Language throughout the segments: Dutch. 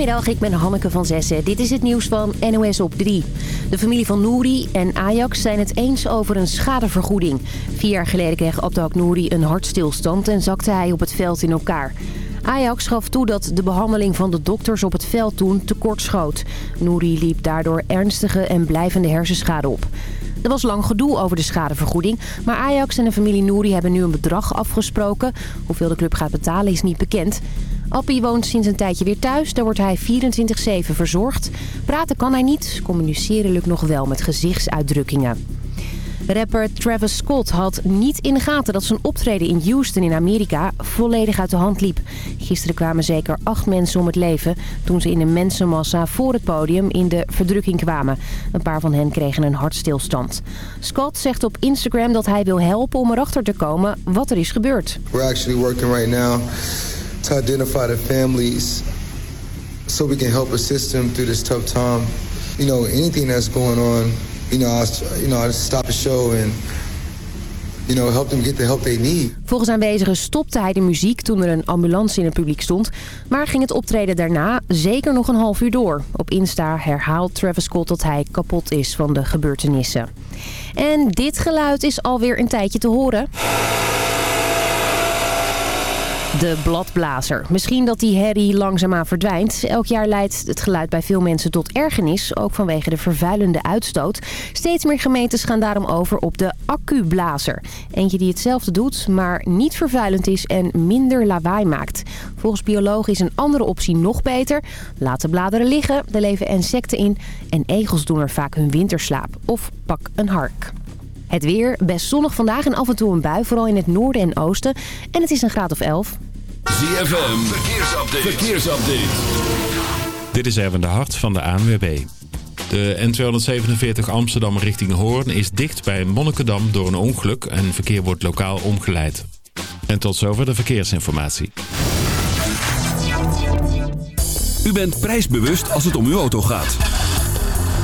Goedemiddag, ik ben Hanneke van Zessen. Dit is het nieuws van NOS op 3. De familie van Nouri en Ajax zijn het eens over een schadevergoeding. Vier jaar geleden kreeg Abdelhak Nouri een hartstilstand en zakte hij op het veld in elkaar. Ajax gaf toe dat de behandeling van de dokters op het veld toen tekortschoot. Nouri liep daardoor ernstige en blijvende hersenschade op. Er was lang gedoe over de schadevergoeding. Maar Ajax en de familie Nouri hebben nu een bedrag afgesproken. Hoeveel de club gaat betalen is niet bekend. Appie woont sinds een tijdje weer thuis. Daar wordt hij 24-7 verzorgd. Praten kan hij niet. Communiceren lukt nog wel met gezichtsuitdrukkingen. Rapper Travis Scott had niet in de gaten dat zijn optreden in Houston in Amerika volledig uit de hand liep. Gisteren kwamen zeker acht mensen om het leven toen ze in een mensenmassa voor het podium in de verdrukking kwamen. Een paar van hen kregen een hartstilstand. Scott zegt op Instagram dat hij wil helpen om erachter te komen wat er is gebeurd. We're actually working right now to identify the families so we can help assist them through this tough time. You know, anything that's going on, you know, you know, I stop the show and you know, help them get the help they need. Volgens aanwezigen stopte hij de muziek toen er een ambulance in het publiek stond. Maar ging het optreden daarna zeker nog een half uur door. Op Insta herhaalt Travis Scott dat hij kapot is van de gebeurtenissen. En dit geluid is alweer een tijdje te horen. De bladblazer. Misschien dat die herrie langzaamaan verdwijnt. Elk jaar leidt het geluid bij veel mensen tot ergernis, ook vanwege de vervuilende uitstoot. Steeds meer gemeentes gaan daarom over op de accublazer. Eentje die hetzelfde doet, maar niet vervuilend is en minder lawaai maakt. Volgens biologen is een andere optie nog beter. Laat de bladeren liggen, er leven insecten in en egels doen er vaak hun winterslaap. Of pak een hark. Het weer, best zonnig vandaag en af en toe een bui, vooral in het noorden en oosten. En het is een graad of 11. ZFM, verkeersupdate. verkeersupdate. Dit is Erwin de Hart van de ANWB. De N247 Amsterdam richting Hoorn is dicht bij Monnikendam door een ongeluk en verkeer wordt lokaal omgeleid. En tot zover de verkeersinformatie. U bent prijsbewust als het om uw auto gaat.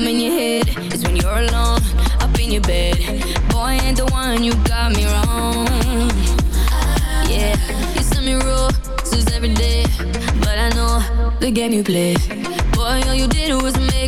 I'm in your head, is when you're alone, up in your bed. Boy, ain't the one you got me wrong. Yeah, you send me rules every day, but I know the game you play. Boy, all you did was make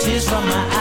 Tears from my eyes.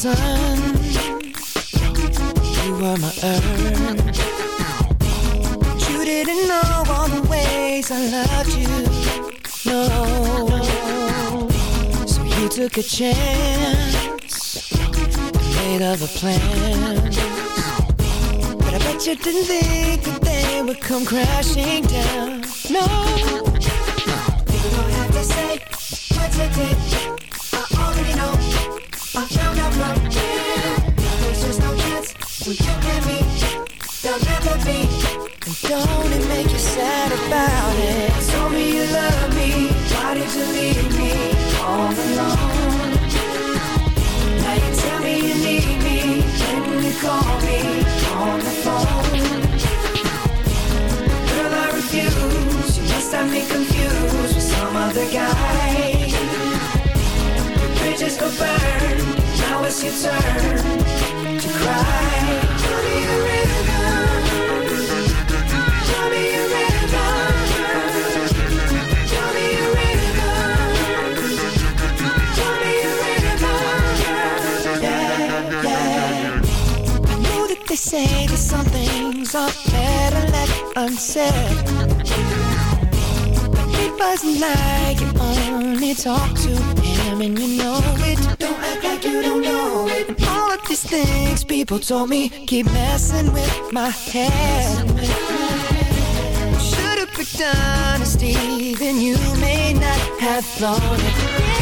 Sun, you were my earth. You didn't know all the ways I loved you. No, so you took a chance, made other plans. But I bet you didn't think that they would come crashing down. No, you don't have to say what you. I already know. I found out from him. There's just no you me. Don't make you sad about it? Me you love me. Why did you leave me all alone? Now you tell me you need me. You call me on the phone. Girl, I refuse. You me confused with some other guy bridges go burn. Now it's your turn to cry. Me a me a me a me a. Yeah, yeah. I know that they say that some things are better left unsaid. It wasn't like you only talk to him and you know it. Don't act like you don't know it. And all of these things people told me keep messing with my head. Should've picked honesty, then you may not have thought it.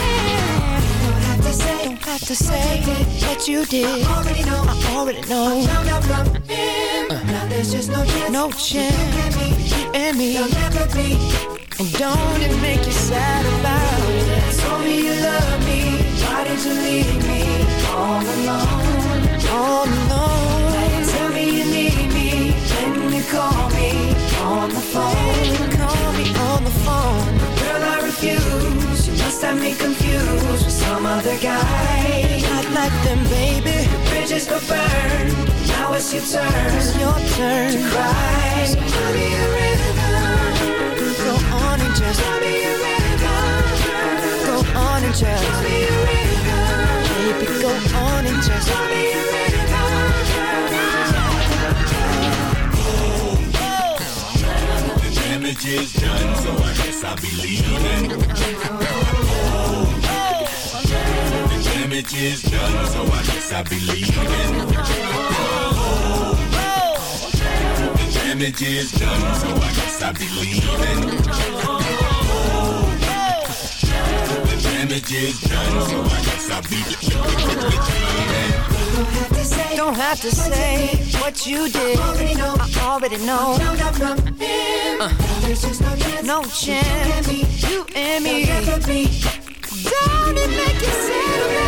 Don't have to say, don't have to say what you did. I already know, I already know. I found out from him. Uh. Now there's just no chance, no chance. You and me, never be. And don't it make you sad about it? Me you love me. Why did you leave me all alone? Tell me you need me. You call me on the phone. Call me on the phone. Girl, I refuse. You must have me confused with some other guy. Not like them, baby. Bridges go burn. Now it's your turn. It's your turn to cry. So tell me a river. Go on and just tell me just. Baby, go on and just a The damage is done, so I guess I'll be leaving. The damage is done, so I guess I'll be leaving. The damage is done, so I guess I'll be leaving. The damage is done, so I guess I'll be leaving. Don't have to say what you did. I already know. Uh, no chance. You and me. Don't it make you sad?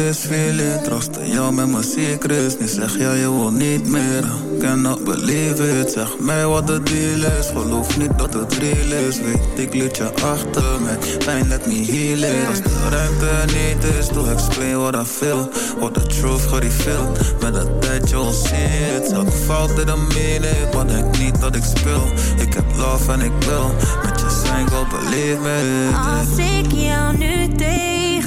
feeling. Trostte jou met mijn secrets. Nu zeg jij je wil niet meer. Cannot believe it. Zeg mij wat de deal is. Geloof niet dat het real is. Weet ik liet je achter Met pijn let me heal it. Als de ruimte niet is To explain what I feel. What the truth gereveeld Met de tijd you'll see it. Elke fout didn't mean it Maar denk niet dat ik speel. Ik heb love en ik wil Met je zijn go believe me. Als ik jou nu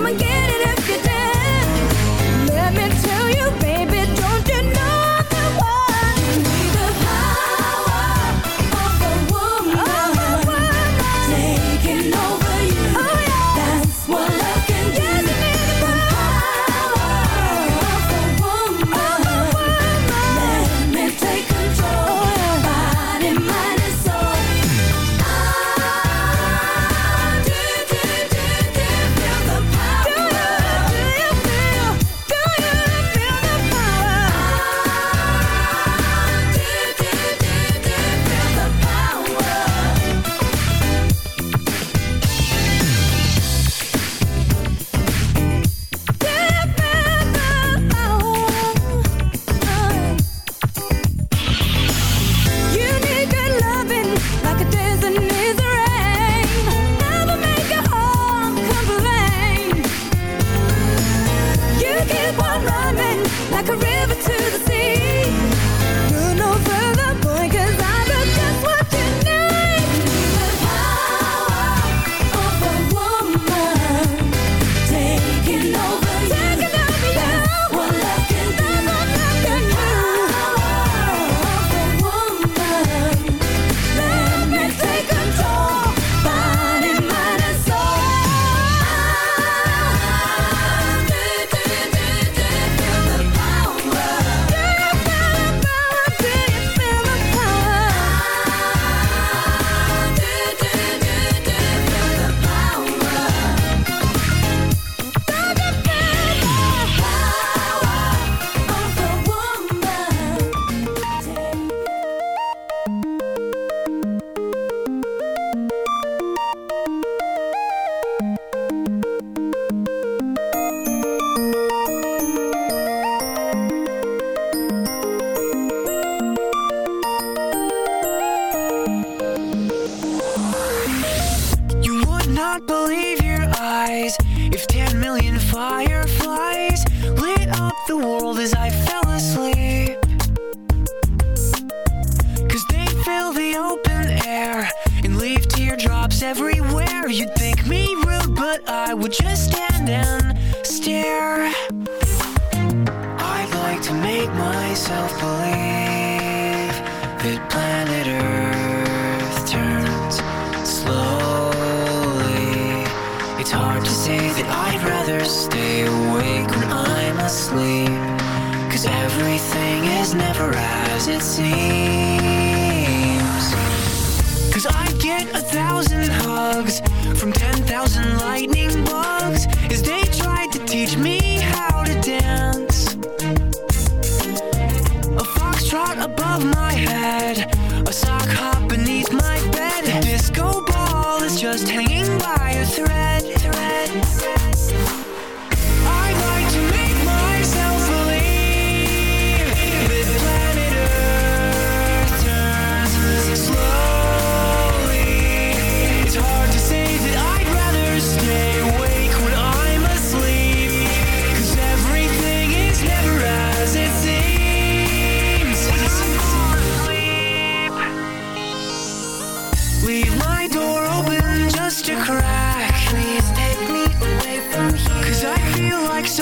Come and get it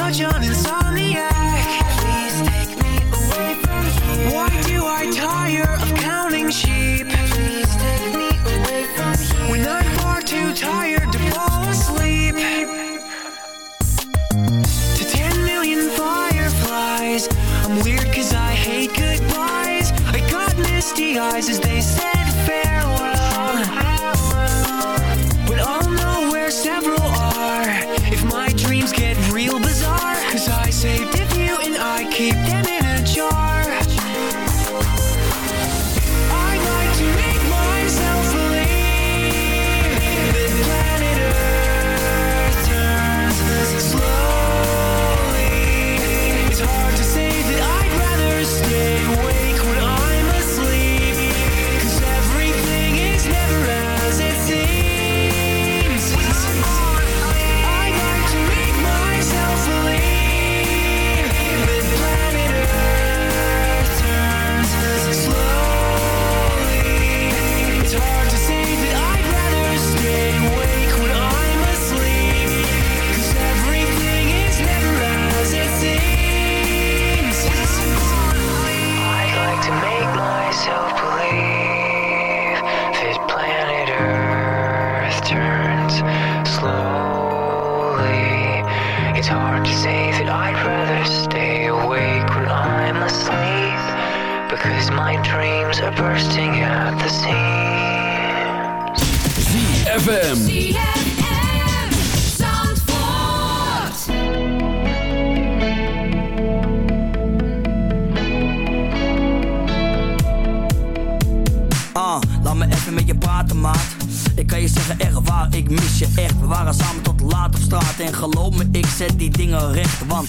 much on inside. bursting at the seams. ZFM. Zandvoort. Ah, laat me even met je praten, maat. Ik kan je zeggen echt waar, ik mis je echt. We waren samen tot laat op straat en geloof me, ik zet die dingen recht, want...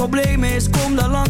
probleem is, kom dan langs.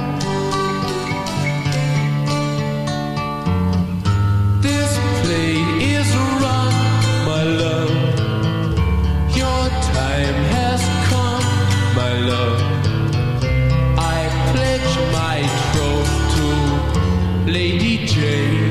Lady Jane.